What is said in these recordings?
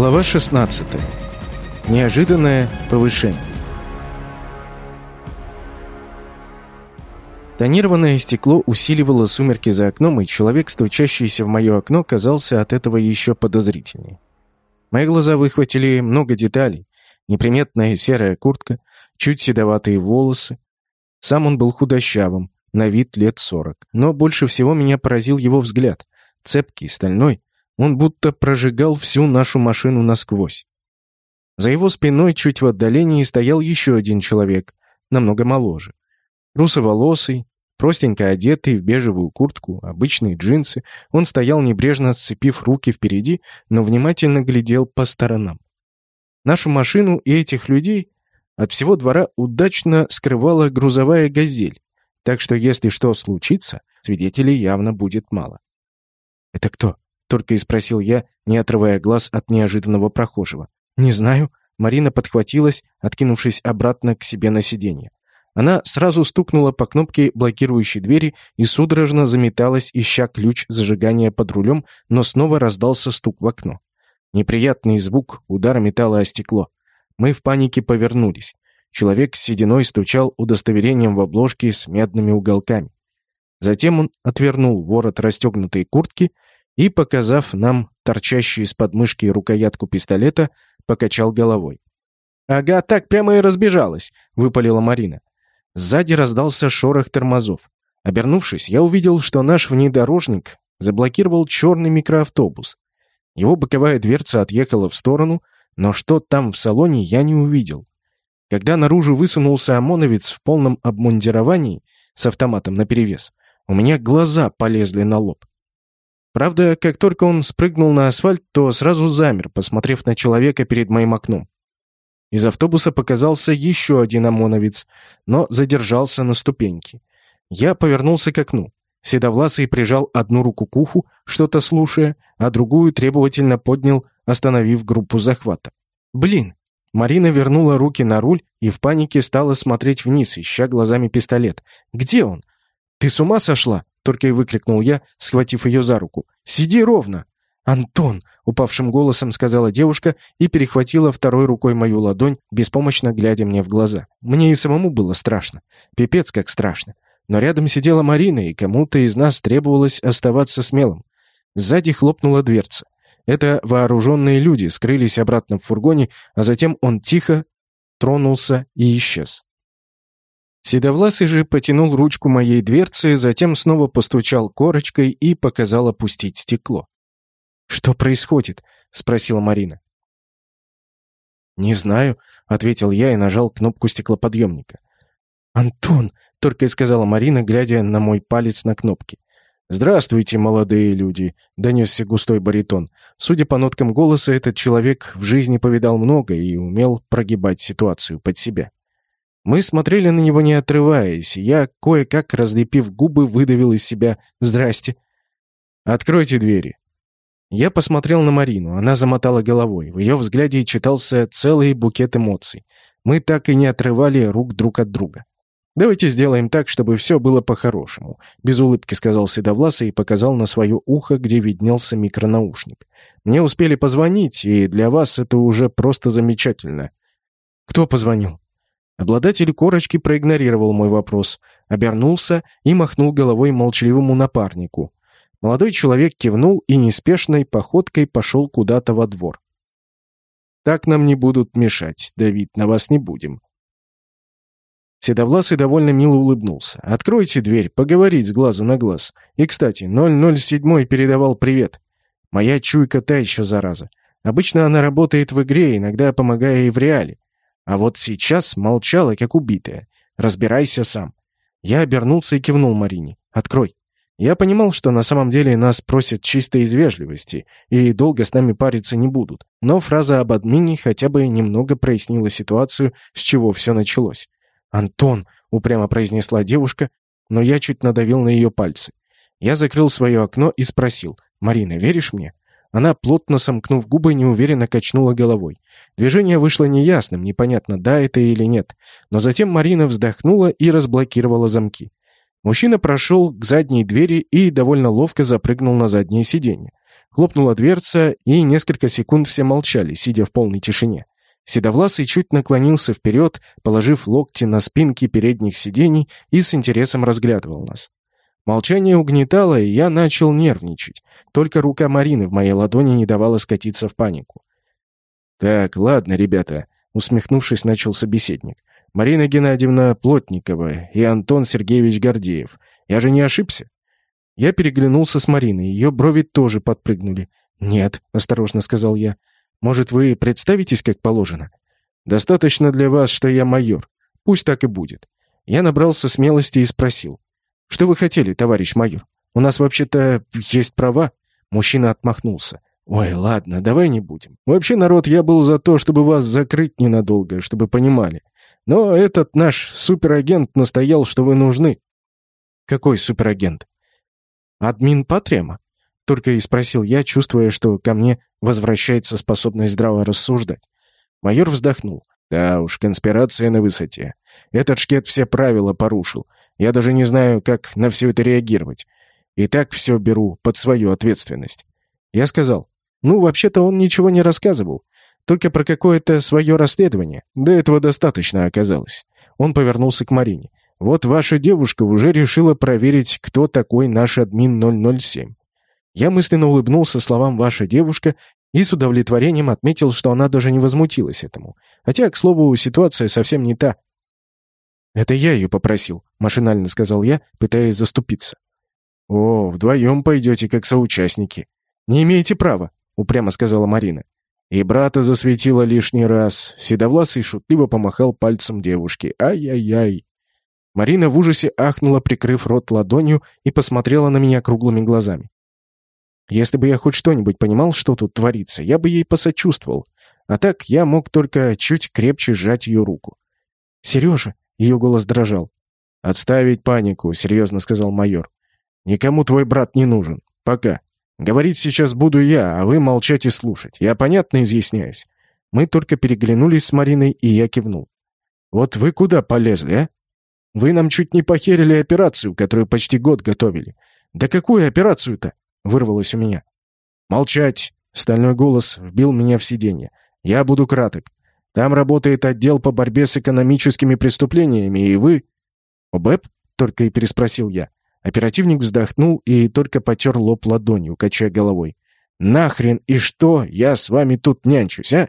Глава 16. Неожиданное повышение. Тонированное стекло усиливало сумерки за окном, и человек, стучащийся в мое окно, казался от этого еще подозрительнее. Мои глаза выхватили много деталей. Неприметная серая куртка, чуть седоватые волосы. Сам он был худощавым, на вид лет сорок. Но больше всего меня поразил его взгляд. Цепкий, стальной, он будто прожигал всю нашу машину насквозь. За его спиной чуть в отдалении стоял еще один человек, намного моложе. Русоволосый, простенько одетый в бежевую куртку, обычные джинсы, он стоял небрежно сцепив руки впереди, но внимательно глядел по сторонам. Нашу машину и этих людей от всего двора удачно скрывала грузовая «Газель», так что если что случится, свидетелей явно будет мало. «Это кто?» Только и спросил я, не отрывая глаз от неожиданного прохожего. «Не знаю». Марина подхватилась, откинувшись обратно к себе на сиденье. Она сразу стукнула по кнопке блокирующей двери и судорожно заметалась, ища ключ зажигания под рулем, но снова раздался стук в окно. Неприятный звук, удар металла о стекло. Мы в панике повернулись. Человек с сединой стучал удостоверением в обложке с медными уголками. Затем он отвернул ворот расстегнутой куртки и, показав нам торчащую из подмышки рукоятку пистолета, покачал головой. «Ага, так прямо и разбежалась», — выпалила Марина. Сзади раздался шорох тормозов. Обернувшись, я увидел, что наш внедорожник заблокировал черный микроавтобус. Его боковая дверца отъехала в сторону, но что там в салоне, я не увидел. Когда наружу высунулся ОМОНовец в полном обмундировании с автоматом наперевес, у меня глаза полезли на лоб. Правда, как только он спрыгнул на асфальт, то сразу замер, посмотрев на человека перед моим окном. Из автобуса показался еще один ОМОНовец, но задержался на ступеньке. Я повернулся к окну. Седовласый прижал одну руку к уху, что-то слушая, а другую требовательно поднял, остановив группу захвата. «Блин!» Марина вернула руки на руль и в панике стала смотреть вниз, ища глазами пистолет. «Где он? Ты с ума сошла?» Только и выкрикнул я, схватив ее за руку. «Сиди ровно!» «Антон!» — упавшим голосом сказала девушка и перехватила второй рукой мою ладонь, беспомощно глядя мне в глаза. Мне и самому было страшно. Пипец как страшно. Но рядом сидела Марина, и кому-то из нас требовалось оставаться смелым. Сзади хлопнула дверца. Это вооруженные люди скрылись обратно в фургоне, а затем он тихо тронулся и исчез. Седовласый же потянул ручку моей дверцы, затем снова постучал корочкой и показал опустить стекло. «Что происходит?» — спросила Марина. «Не знаю», — ответил я и нажал кнопку стеклоподъемника. «Антон!» — только и сказала Марина, глядя на мой палец на кнопке. «Здравствуйте, молодые люди!» — донесся густой баритон. Судя по ноткам голоса, этот человек в жизни повидал много и умел прогибать ситуацию под себя. Мы смотрели на него не отрываясь, я, кое-как разлепив губы, выдавил из себя «Здрасте». «Откройте двери». Я посмотрел на Марину, она замотала головой. В ее взгляде читался целый букет эмоций. Мы так и не отрывали рук друг от друга. «Давайте сделаем так, чтобы все было по-хорошему», — без улыбки сказал Седовласый и показал на свое ухо, где виднелся микронаушник. «Мне успели позвонить, и для вас это уже просто замечательно». «Кто позвонил?» Обладатель корочки проигнорировал мой вопрос, обернулся и махнул головой молчаливому напарнику. Молодой человек кивнул и неспешной походкой пошел куда-то во двор. «Так нам не будут мешать, Давид, на вас не будем». Седовласый довольно мило улыбнулся. «Откройте дверь, поговорить с глазу на глаз. И, кстати, 007 передавал привет. Моя чуйка та еще зараза. Обычно она работает в игре, иногда помогая и в реале. А вот сейчас молчала, как убитая. Разбирайся сам. Я обернулся и кивнул Марине. «Открой». Я понимал, что на самом деле нас просят чисто из вежливости, и долго с нами париться не будут. Но фраза об админе хотя бы немного прояснила ситуацию, с чего все началось. «Антон», — упрямо произнесла девушка, но я чуть надавил на ее пальцы. Я закрыл свое окно и спросил, «Марина, веришь мне?» Она, плотно сомкнув губы, неуверенно качнула головой. Движение вышло неясным, непонятно, да это или нет. Но затем Марина вздохнула и разблокировала замки. Мужчина прошел к задней двери и довольно ловко запрыгнул на заднее сиденье. Хлопнула дверца, и несколько секунд все молчали, сидя в полной тишине. Седовласый чуть наклонился вперед, положив локти на спинки передних сидений и с интересом разглядывал нас. Молчание угнетало, и я начал нервничать. Только рука Марины в моей ладони не давала скатиться в панику. «Так, ладно, ребята», — усмехнувшись, начал собеседник. «Марина Геннадьевна Плотникова и Антон Сергеевич Гордеев. Я же не ошибся?» Я переглянулся с Мариной, ее брови тоже подпрыгнули. «Нет», — осторожно сказал я. «Может, вы представитесь, как положено?» «Достаточно для вас, что я майор. Пусть так и будет». Я набрался смелости и спросил. «Что вы хотели, товарищ майор? У нас вообще-то есть права?» Мужчина отмахнулся. «Ой, ладно, давай не будем. Вообще, народ, я был за то, чтобы вас закрыть ненадолго, чтобы понимали. Но этот наш суперагент настоял, что вы нужны». «Какой суперагент?» «Админ Патрема?» Только и спросил я, чувствуя, что ко мне возвращается способность здраво рассуждать. Майор вздохнул. «Да уж, конспирация на высоте. Этот шкет все правила порушил. Я даже не знаю, как на все это реагировать. И так все беру под свою ответственность». Я сказал, «Ну, вообще-то он ничего не рассказывал. Только про какое-то свое расследование. До этого достаточно оказалось». Он повернулся к Марине. «Вот ваша девушка уже решила проверить, кто такой наш админ 007. Я мысленно улыбнулся словам «ваша девушка» и с удовлетворением отметил, что она даже не возмутилась этому. Хотя, к слову, ситуация совсем не та. «Это я ее попросил», — машинально сказал я, пытаясь заступиться. «О, вдвоем пойдете, как соучастники». «Не имеете права», — упрямо сказала Марина. И брата засветила лишний раз. Седовласый шутливо помахал пальцем девушке. «Ай-яй-яй!» Марина в ужасе ахнула, прикрыв рот ладонью, и посмотрела на меня круглыми глазами. Если бы я хоть что-нибудь понимал, что тут творится, я бы ей посочувствовал. А так я мог только чуть крепче сжать ее руку. «Сережа!» — ее голос дрожал. «Отставить панику», — серьезно сказал майор. «Никому твой брат не нужен. Пока. Говорить сейчас буду я, а вы молчать и слушать. Я понятно изъясняюсь». Мы только переглянулись с Мариной, и я кивнул. «Вот вы куда полезли, а? Вы нам чуть не похерили операцию, которую почти год готовили. Да какую операцию-то? Вырвалось у меня. «Молчать!» — стальной голос вбил меня в сиденье. «Я буду краток. Там работает отдел по борьбе с экономическими преступлениями, и вы...» «ОБЭП?» — только и переспросил я. Оперативник вздохнул и только потер лоб ладонью, качая головой. «Нахрен и что я с вами тут нянчусь, а?»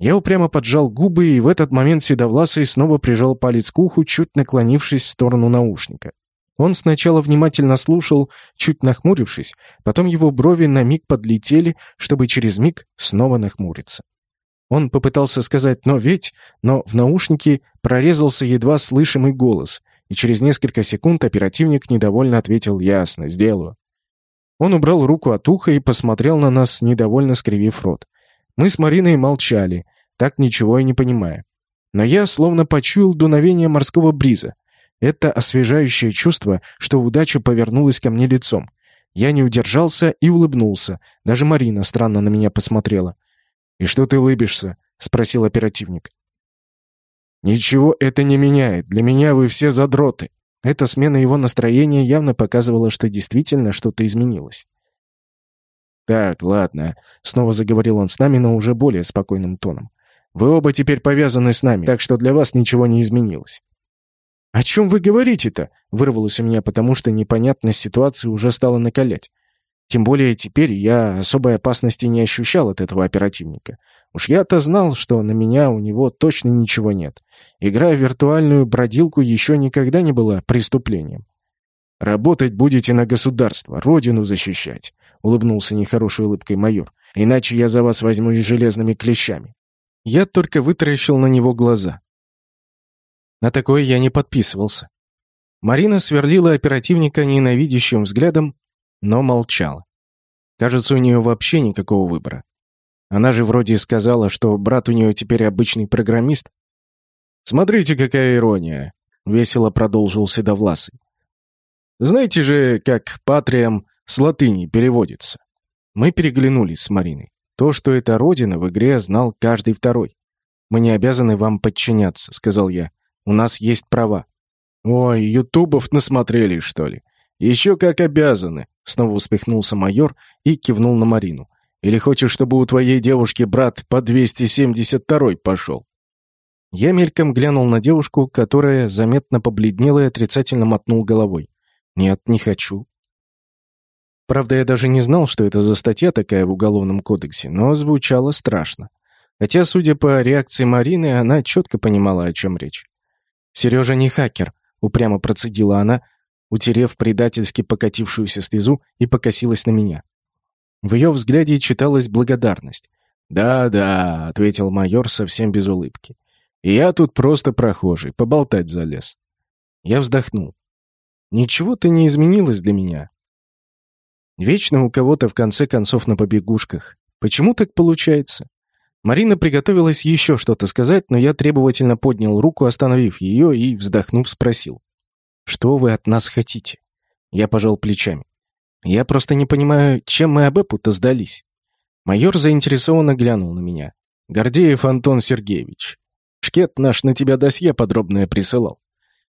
Я упрямо поджал губы, и в этот момент Седовласый снова прижал палец к уху, чуть наклонившись в сторону наушника. Он сначала внимательно слушал, чуть нахмурившись, потом его брови на миг подлетели, чтобы через миг снова нахмуриться. Он попытался сказать «но ведь», но в наушнике прорезался едва слышимый голос, и через несколько секунд оперативник недовольно ответил «ясно, сделаю». Он убрал руку от уха и посмотрел на нас, недовольно скривив рот. Мы с Мариной молчали, так ничего и не понимая. Но я словно почуял дуновение морского бриза. Это освежающее чувство, что удача повернулась ко мне лицом. Я не удержался и улыбнулся. Даже Марина странно на меня посмотрела. «И что ты улыбишься?» — спросил оперативник. «Ничего это не меняет. Для меня вы все задроты». Эта смена его настроения явно показывала, что действительно что-то изменилось. «Так, ладно», — снова заговорил он с нами, но уже более спокойным тоном. «Вы оба теперь повязаны с нами, так что для вас ничего не изменилось. «О чем вы говорите-то?» — вырвалось у меня, потому что непонятность ситуации уже стала накалять. Тем более теперь я особой опасности не ощущал от этого оперативника. Уж я-то знал, что на меня у него точно ничего нет. Игра в виртуальную бродилку еще никогда не была преступлением. «Работать будете на государство, родину защищать», — улыбнулся нехорошей улыбкой майор. «Иначе я за вас возьмусь железными клещами». Я только вытаращил на него глаза. На такое я не подписывался. Марина сверлила оперативника ненавидящим взглядом, но молчала. Кажется, у нее вообще никакого выбора. Она же вроде сказала, что брат у нее теперь обычный программист. «Смотрите, какая ирония!» — весело продолжил Седовласый. «Знаете же, как «патриям» с латыни переводится?» Мы переглянулись с Мариной. То, что это родина, в игре знал каждый второй. «Мы не обязаны вам подчиняться», — сказал я. У нас есть права». «Ой, ютубов насмотрели, что ли?» «Еще как обязаны», — снова успехнулся майор и кивнул на Марину. «Или хочешь, чтобы у твоей девушки брат по 272-й пошел?» Я мельком глянул на девушку, которая заметно побледнела и отрицательно мотнул головой. «Нет, не хочу». Правда, я даже не знал, что это за статья такая в Уголовном кодексе, но звучало страшно. Хотя, судя по реакции Марины, она четко понимала, о чем речь. «Сережа не хакер», — упрямо процедила она, утерев предательски покатившуюся слезу и покосилась на меня. В ее взгляде читалась благодарность. «Да-да», — ответил майор совсем без улыбки. «Я тут просто прохожий, поболтать залез». Я вздохнул. «Ничего-то не изменилось для меня. Вечно у кого-то в конце концов на побегушках. Почему так получается?» Марина приготовилась еще что-то сказать, но я требовательно поднял руку, остановив ее, и, вздохнув, спросил. «Что вы от нас хотите?» Я пожал плечами. «Я просто не понимаю, чем мы Абэпу-то сдались?» Майор заинтересованно глянул на меня. «Гордеев Антон Сергеевич. Шкет наш на тебя досье подробное присылал».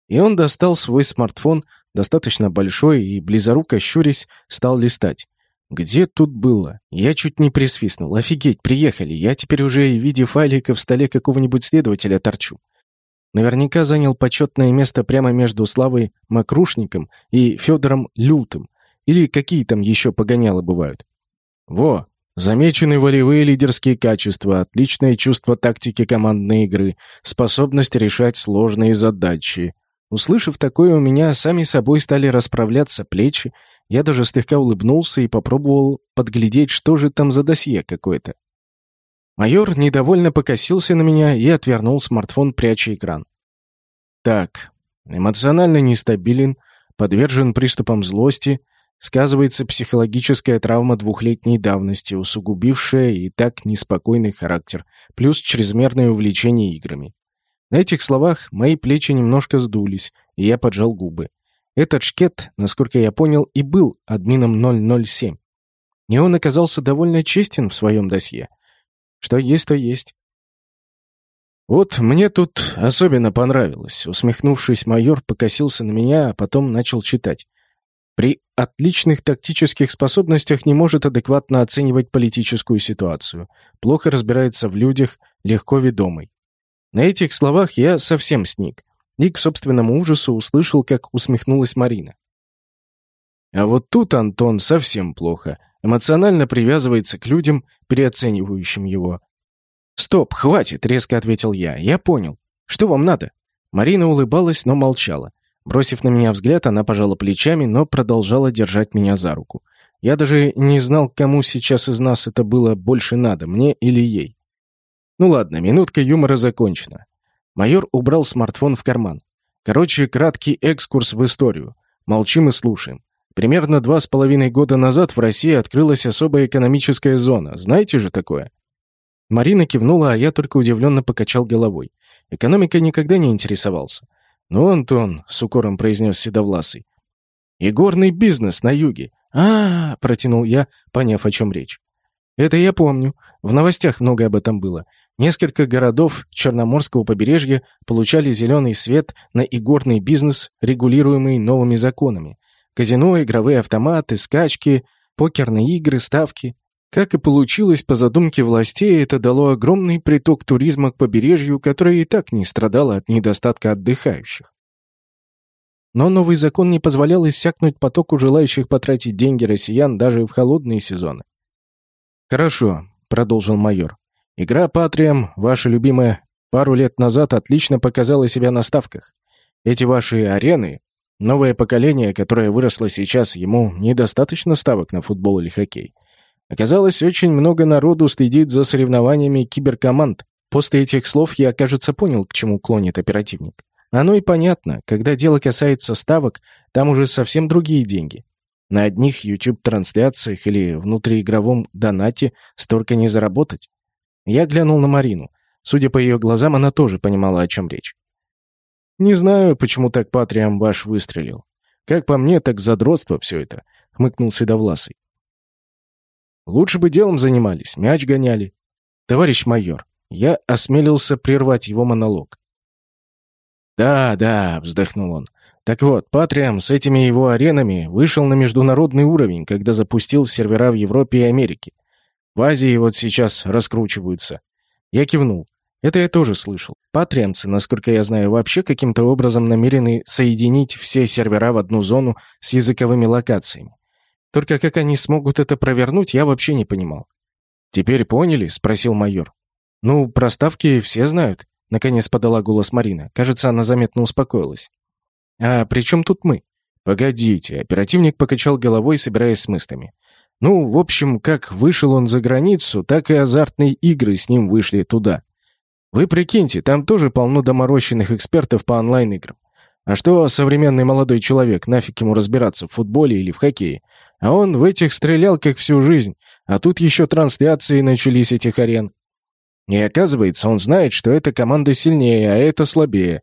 И он достал свой смартфон, достаточно большой, и, близоруко щурясь, стал листать. Где тут было? Я чуть не присвистнул. Офигеть, приехали. Я теперь уже в виде файлика в столе какого-нибудь следователя торчу. Наверняка занял почетное место прямо между Славой Макрушником и Федором Лютым. Или какие там еще погонялы бывают. Во, замечены волевые лидерские качества, отличное чувство тактики командной игры, способность решать сложные задачи. Услышав такое, у меня сами собой стали расправляться плечи, я даже слегка улыбнулся и попробовал подглядеть, что же там за досье какое-то. Майор недовольно покосился на меня и отвернул смартфон, пряча экран. Так, эмоционально нестабилен, подвержен приступам злости, сказывается психологическая травма двухлетней давности, усугубившая и так неспокойный характер, плюс чрезмерное увлечение играми. На этих словах мои плечи немножко сдулись, и я поджал губы. Этот шкет, насколько я понял, и был админом 007. И он оказался довольно честен в своем досье. Что есть, то есть. «Вот мне тут особенно понравилось», — усмехнувшись, майор покосился на меня, а потом начал читать. «При отличных тактических способностях не может адекватно оценивать политическую ситуацию. Плохо разбирается в людях, легко ведомый». На этих словах я совсем сник и к собственному ужасу услышал, как усмехнулась Марина. А вот тут Антон совсем плохо. Эмоционально привязывается к людям, переоценивающим его. «Стоп, хватит!» — резко ответил я. «Я понял. Что вам надо?» Марина улыбалась, но молчала. Бросив на меня взгляд, она пожала плечами, но продолжала держать меня за руку. Я даже не знал, кому сейчас из нас это было больше надо, мне или ей. Ну ладно, минутка юмора закончена. Майор убрал смартфон в карман. Короче, краткий экскурс в историю. Молчим и слушаем. Примерно два с половиной года назад в России открылась особая экономическая зона. Знаете же такое? Марина кивнула, а я только удивленно покачал головой. Экономикой никогда не интересовался. «Ну, Антон», — с укором произнес Седовласый, — «и горный бизнес на юге». А -а -а, протянул я, поняв, о чем речь. «Это я помню. В новостях много об этом было. Несколько городов Черноморского побережья получали зеленый свет на игорный бизнес, регулируемый новыми законами. Казино, игровые автоматы, скачки, покерные игры, ставки. Как и получилось по задумке властей, это дало огромный приток туризма к побережью, которое и так не страдало от недостатка отдыхающих. Но новый закон не позволял иссякнуть потоку желающих потратить деньги россиян даже в холодные сезоны. «Хорошо», — продолжил майор. Игра «Патриам», ваша любимая, пару лет назад отлично показала себя на ставках. Эти ваши арены, новое поколение, которое выросло сейчас, ему недостаточно ставок на футбол или хоккей. Оказалось, очень много народу следит за соревнованиями киберкоманд. После этих слов я, кажется, понял, к чему клонит оперативник. Оно и понятно, когда дело касается ставок, там уже совсем другие деньги. На одних YouTube-трансляциях или внутриигровом донате столько не заработать. Я глянул на Марину. Судя по ее глазам, она тоже понимала, о чем речь. «Не знаю, почему так Патриам ваш выстрелил. Как по мне, так задротство все это», — хмыкнул Седовласый. «Лучше бы делом занимались, мяч гоняли. Товарищ майор, я осмелился прервать его монолог. «Да, да», — вздохнул он. «Так вот, Патриам с этими его аренами вышел на международный уровень, когда запустил сервера в Европе и Америке. В Азии вот сейчас раскручиваются». Я кивнул. Это я тоже слышал. Патриамцы, насколько я знаю, вообще каким-то образом намерены соединить все сервера в одну зону с языковыми локациями. Только как они смогут это провернуть, я вообще не понимал. «Теперь поняли?» — спросил майор. «Ну, проставки все знают», — наконец подала голос Марина. Кажется, она заметно успокоилась. «А при чем тут мы?» «Погодите», — оперативник покачал головой, собираясь с мыслями. «Ну, в общем, как вышел он за границу, так и азартные игры с ним вышли туда. Вы прикиньте, там тоже полно доморощенных экспертов по онлайн-играм. А что современный молодой человек, нафиг ему разбираться в футболе или в хоккее? А он в этих стрелял как всю жизнь, а тут еще трансляции начались этих арен. И оказывается, он знает, что эта команда сильнее, а эта слабее.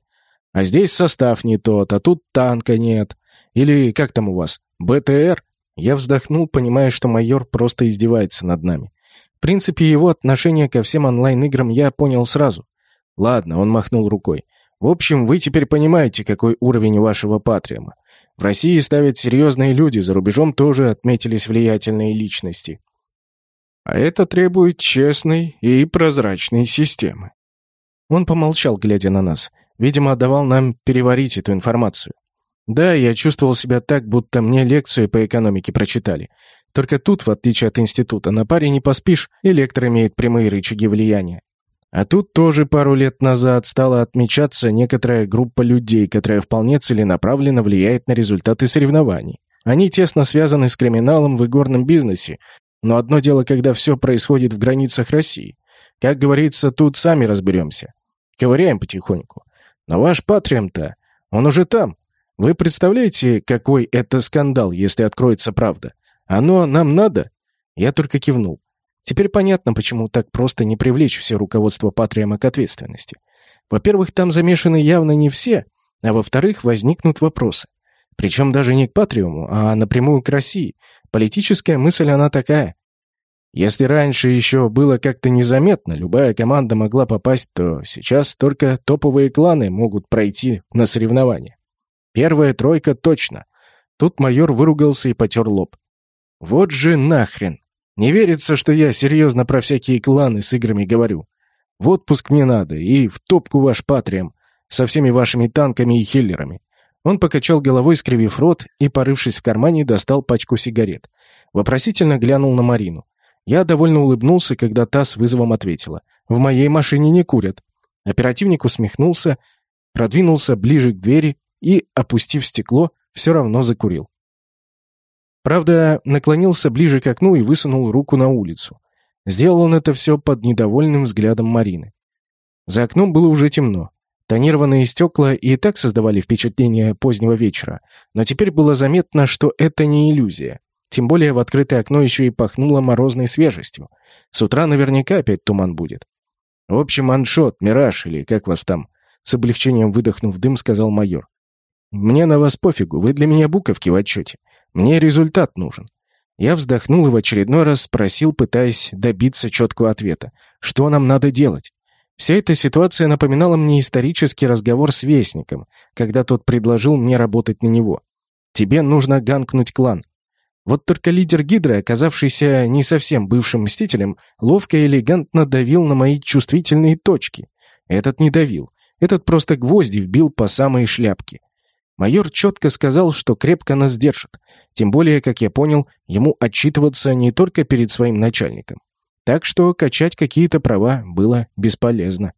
А здесь состав не тот, а тут танка нет. Или как там у вас? БТР? Я вздохнул, понимая, что майор просто издевается над нами. В принципе, его отношение ко всем онлайн-играм я понял сразу. Ладно, он махнул рукой. В общем, вы теперь понимаете, какой уровень вашего патриума. В России ставят серьезные люди, за рубежом тоже отметились влиятельные личности. А это требует честной и прозрачной системы. Он помолчал, глядя на нас. Видимо, давал нам переварить эту информацию. Да, я чувствовал себя так, будто мне лекцию по экономике прочитали. Только тут, в отличие от института, на паре не поспишь, электро имеет прямые рычаги влияния. А тут тоже пару лет назад стала отмечаться некоторая группа людей, которая вполне целенаправленно влияет на результаты соревнований. Они тесно связаны с криминалом в игорном бизнесе, но одно дело, когда все происходит в границах России. Как говорится, тут сами разберемся. Ковыряем потихоньку. Но ваш Патриам-то, он уже там. Вы представляете, какой это скандал, если откроется правда? Оно нам надо?» Я только кивнул. Теперь понятно, почему так просто не привлечь все руководство Патриама к ответственности. Во-первых, там замешаны явно не все, а во-вторых, возникнут вопросы. Причем даже не к Патриуму, а напрямую к России. Политическая мысль она такая. Если раньше еще было как-то незаметно, любая команда могла попасть, то сейчас только топовые кланы могут пройти на соревнования. Первая тройка точно. Тут майор выругался и потер лоб. Вот же нахрен. Не верится, что я серьезно про всякие кланы с играми говорю. В отпуск мне надо и в топку ваш Патриам со всеми вашими танками и хиллерами. Он покачал головой, скривив рот, и, порывшись в кармане, достал пачку сигарет. Вопросительно глянул на Марину. Я довольно улыбнулся, когда та с вызовом ответила. «В моей машине не курят». Оперативник усмехнулся, продвинулся ближе к двери и, опустив стекло, все равно закурил. Правда, наклонился ближе к окну и высунул руку на улицу. Сделал он это все под недовольным взглядом Марины. За окном было уже темно. Тонированные стекла и так создавали впечатление позднего вечера, но теперь было заметно, что это не иллюзия. Тем более в открытое окно еще и пахнуло морозной свежестью. С утра наверняка опять туман будет. «В общем, аншот, мираж или как вас там?» С облегчением выдохнув дым, сказал майор. «Мне на вас пофигу, вы для меня буковки в отчете. Мне результат нужен. Я вздохнул и в очередной раз спросил, пытаясь добиться четкого ответа. Что нам надо делать? Вся эта ситуация напоминала мне исторический разговор с Вестником, когда тот предложил мне работать на него. Тебе нужно ганкнуть клан. Вот только лидер Гидры, оказавшийся не совсем бывшим Мстителем, ловко и элегантно давил на мои чувствительные точки. Этот не давил. Этот просто гвозди вбил по самые шляпки. Майор четко сказал, что крепко нас держит. Тем более, как я понял, ему отчитываться не только перед своим начальником. Так что качать какие-то права было бесполезно.